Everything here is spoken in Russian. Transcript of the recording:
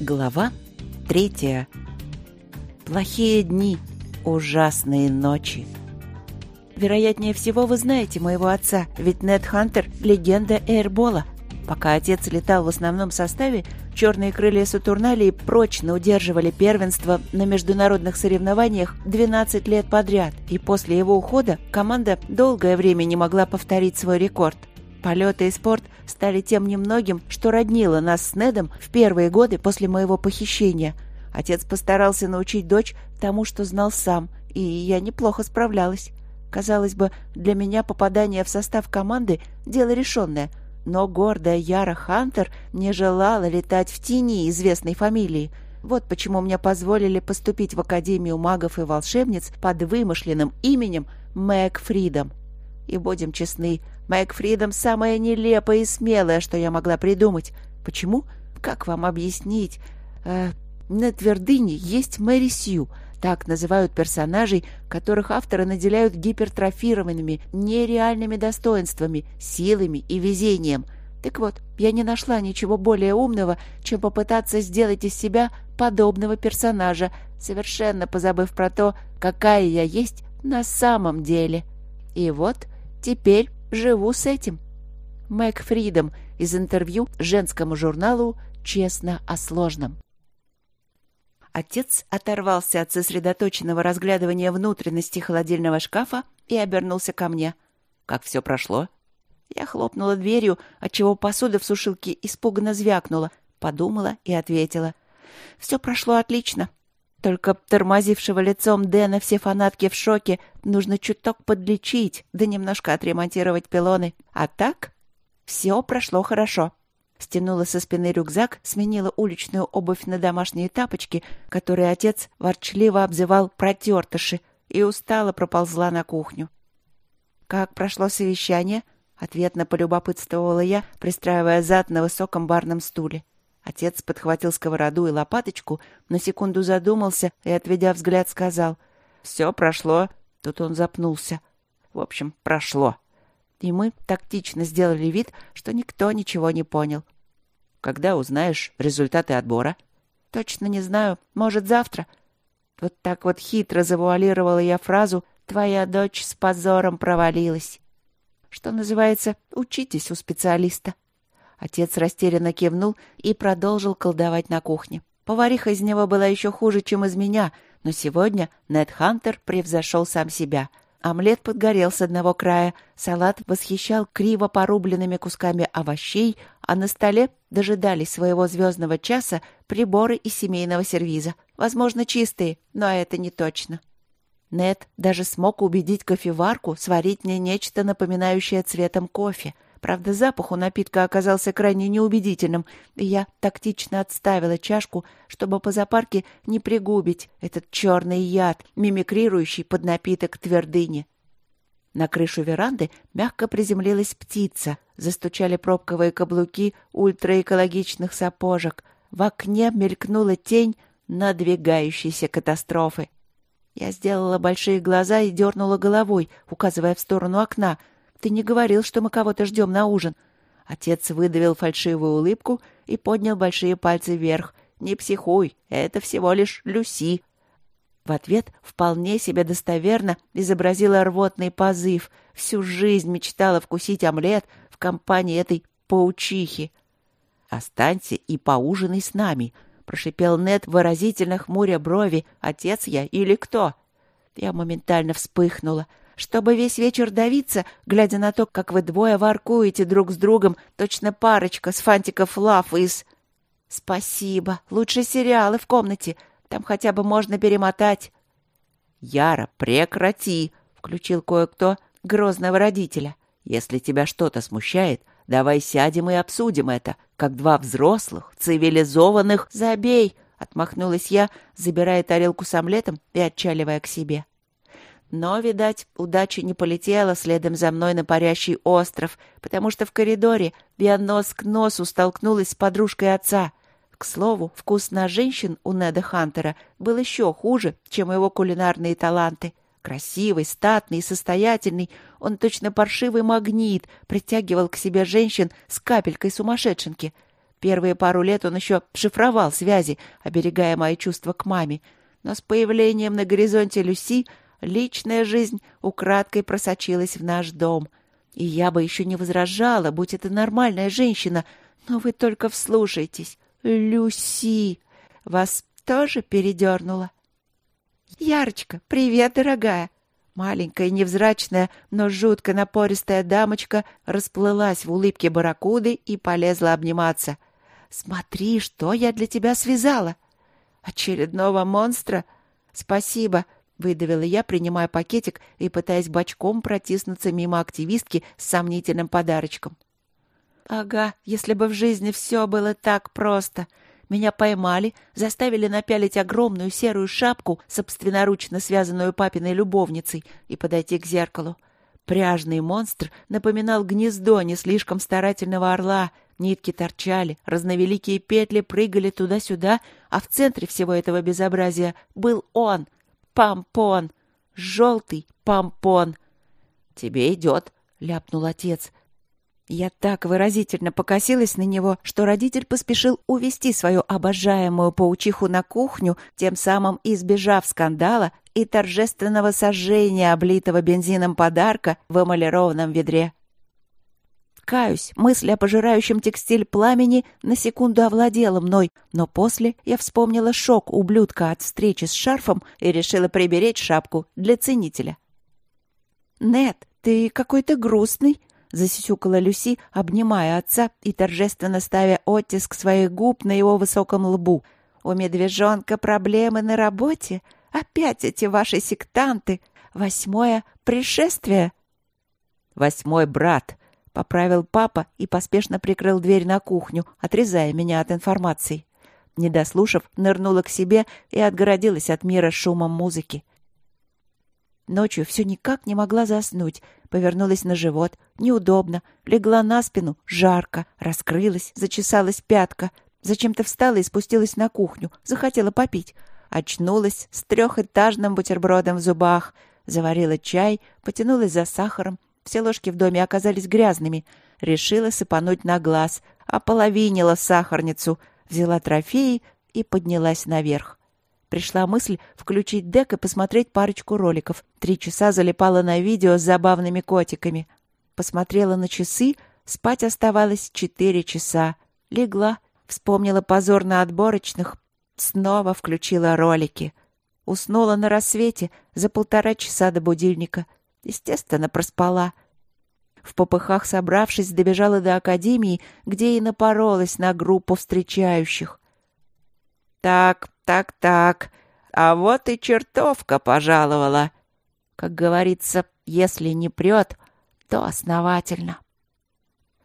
Глава третья. Плохие дни, ужасные ночи. Вероятнее всего, вы знаете моего отца, ведь Нед Хантер — легенда эйрбола. Пока отец летал в основном составе, черные крылья Сатурналии прочно удерживали первенство на международных соревнованиях 12 лет подряд, и после его ухода команда долгое время не могла повторить свой рекорд — Полеты и спорт стали тем немногим, что роднило нас с Недом в первые годы после моего похищения. Отец постарался научить дочь тому, что знал сам, и я неплохо справлялась. Казалось бы, для меня попадание в состав команды — дело решенное, но гордая Яра Хантер не желала летать в тени известной фамилии. Вот почему мне позволили поступить в Академию магов и волшебниц под вымышленным именем Мэг Фридом. И будем честны, Мэг Фридом самое нелепое и смелое, что я могла придумать. Почему? Как вам объяснить? Э, на твердыне есть Мэри Сью. Так называют персонажей, которых авторы наделяют гипертрофированными, нереальными достоинствами, силами и везением. Так вот, я не нашла ничего более умного, чем попытаться сделать из себя подобного персонажа, совершенно позабыв про то, какая я есть на самом деле. И вот теперь Живу с этим. Мэг Фридом из интервью женскому журналу «Честно о сложном». Отец оторвался от сосредоточенного разглядывания внутренности холодильного шкафа и обернулся ко мне. «Как все прошло?» Я хлопнула дверью, отчего посуда в сушилке испуганно звякнула, подумала и ответила. «Все прошло отлично. Только тормозившего лицом Дэна все фанатки в шоке. Нужно чуток подлечить, да немножко отремонтировать пилоны. А так все прошло хорошо. Стянула со спины рюкзак, сменила уличную обувь на домашние тапочки, которые отец ворчливо обзывал протертыши, и устало проползла на кухню. «Как прошло совещание?» — ответно полюбопытствовала я, пристраивая зад на высоком барном стуле. Отец подхватил сковороду и лопаточку, на секунду задумался и, отведя взгляд, сказал «Все прошло». Тут он запнулся. В общем, прошло. И мы тактично сделали вид, что никто ничего не понял. «Когда узнаешь результаты отбора?» «Точно не знаю. Может, завтра?» Вот так вот хитро завуалировала я фразу «Твоя дочь с позором провалилась». Что называется, учитесь у специалиста. Отец растерянно кивнул и продолжил колдовать на кухне. Повариха из него была еще хуже, чем из меня, но сегодня Нед Хантер превзошел сам себя. Омлет подгорел с одного края, салат восхищал криво порубленными кусками овощей, а на столе дожидались своего звездного часа приборы из семейного сервиза. Возможно, чистые, но это не точно. Нед даже смог убедить кофеварку сварить мне нечто напоминающее цветом кофе — Правда, запах у напитка оказался крайне неубедительным, и я тактично отставила чашку, чтобы по запарке не пригубить этот черный яд, мимикрирующий под напиток твердыни. На крышу веранды мягко приземлилась птица, застучали пробковые каблуки ультраэкологичных сапожек. В окне мелькнула тень надвигающейся катастрофы. Я сделала большие глаза и дернула головой, указывая в сторону окна — ты не говорил, что мы кого-то ждем на ужин. Отец выдавил фальшивую улыбку и поднял большие пальцы вверх. Не психуй, это всего лишь Люси. В ответ вполне себе достоверно изобразила рвотный позыв. Всю жизнь мечтала вкусить омлет в компании этой паучихи. «Останься и поужинай с нами», — прошипел Нед, выразительно хмуря брови. «Отец я или кто?» Я моментально вспыхнула — чтобы весь вечер давиться, глядя на то, как вы двое воркуете друг с другом, точно парочка с фантиков лав из... Спасибо. Лучше сериалы в комнате. Там хотя бы можно перемотать. Яра, прекрати, включил кое-кто грозного родителя. Если тебя что-то смущает, давай сядем и обсудим это, как два взрослых, цивилизованных. Забей, отмахнулась я, забирая тарелку с омлетом и отчаливая к себе. Но, видать, удача не полетела следом за мной на парящий остров, потому что в коридоре я нос к носу столкнулась с подружкой отца. К слову, вкус на женщин у Неда Хантера был еще хуже, чем его кулинарные таланты. Красивый, статный состоятельный, он точно паршивый магнит притягивал к себе женщин с капелькой сумасшедшенки. Первые пару лет он еще шифровал связи, оберегая мои чувства к маме. Но с появлением на горизонте Люси личная жизнь украдкой просочилась в наш дом. И я бы еще не возражала, будь это нормальная женщина, но вы только вслушайтесь. Люси! Вас тоже передернуло? Ярочка, привет, дорогая! Маленькая, невзрачная, но жутко напористая дамочка расплылась в улыбке барракуды и полезла обниматься — Смотри, что я для тебя связала. Очередного монстра? Спасибо, выдавила я, принимая пакетик и пытаясь бочком протиснуться мимо активистки с сомнительным подарочком. Ага, если бы в жизни все было так просто. Меня поймали, заставили напялить огромную серую шапку, собственноручно связанную папиной любовницей, и подойти к зеркалу. Пряжный монстр напоминал гнездо не слишком старательного орла — Нитки торчали, разновеликие петли прыгали туда-сюда, а в центре всего этого безобразия был он, помпон, желтый помпон. — Тебе идет, — ляпнул отец. Я так выразительно покосилась на него, что родитель поспешил увести свою обожаемую паучиху на кухню, тем самым избежав скандала и торжественного сожжения облитого бензином подарка в эмалированном ведре. Каюсь, мысль о пожирающем текстиль пламени на секунду овладела мной, но после я вспомнила шок ублюдка от встречи с шарфом и решила приберечь шапку для ценителя. «Нет, ты какой-то грустный», — засисюкала Люси, обнимая отца и торжественно ставя оттиск своих губ на его высоком лбу. «У медвежонка проблемы на работе? Опять эти ваши сектанты! Восьмое пришествие!» «Восьмой брат», Поправил папа и поспешно прикрыл дверь на кухню, отрезая меня от информации. Не дослушав, нырнула к себе и отгородилась от мира шумом музыки. Ночью все никак не могла заснуть. Повернулась на живот. Неудобно. Легла на спину. Жарко. Раскрылась. Зачесалась пятка. Зачем-то встала и спустилась на кухню. Захотела попить. Очнулась с трехэтажным бутербродом в зубах. Заварила чай. Потянулась за сахаром. Все ложки в доме оказались грязными. Решила сыпануть на глаз. Ополовинила сахарницу. Взяла трофеи и поднялась наверх. Пришла мысль включить дек и посмотреть парочку роликов. Три часа залипала на видео с забавными котиками. Посмотрела на часы, спать оставалось четыре часа. Легла, вспомнила позор на отборочных, снова включила ролики. Уснула на рассвете за полтора часа до будильника — Естественно, проспала. В попыхах собравшись, добежала до академии, где и напоролась на группу встречающих. «Так, так, так, а вот и чертовка пожаловала!» Как говорится, если не прет, то основательно.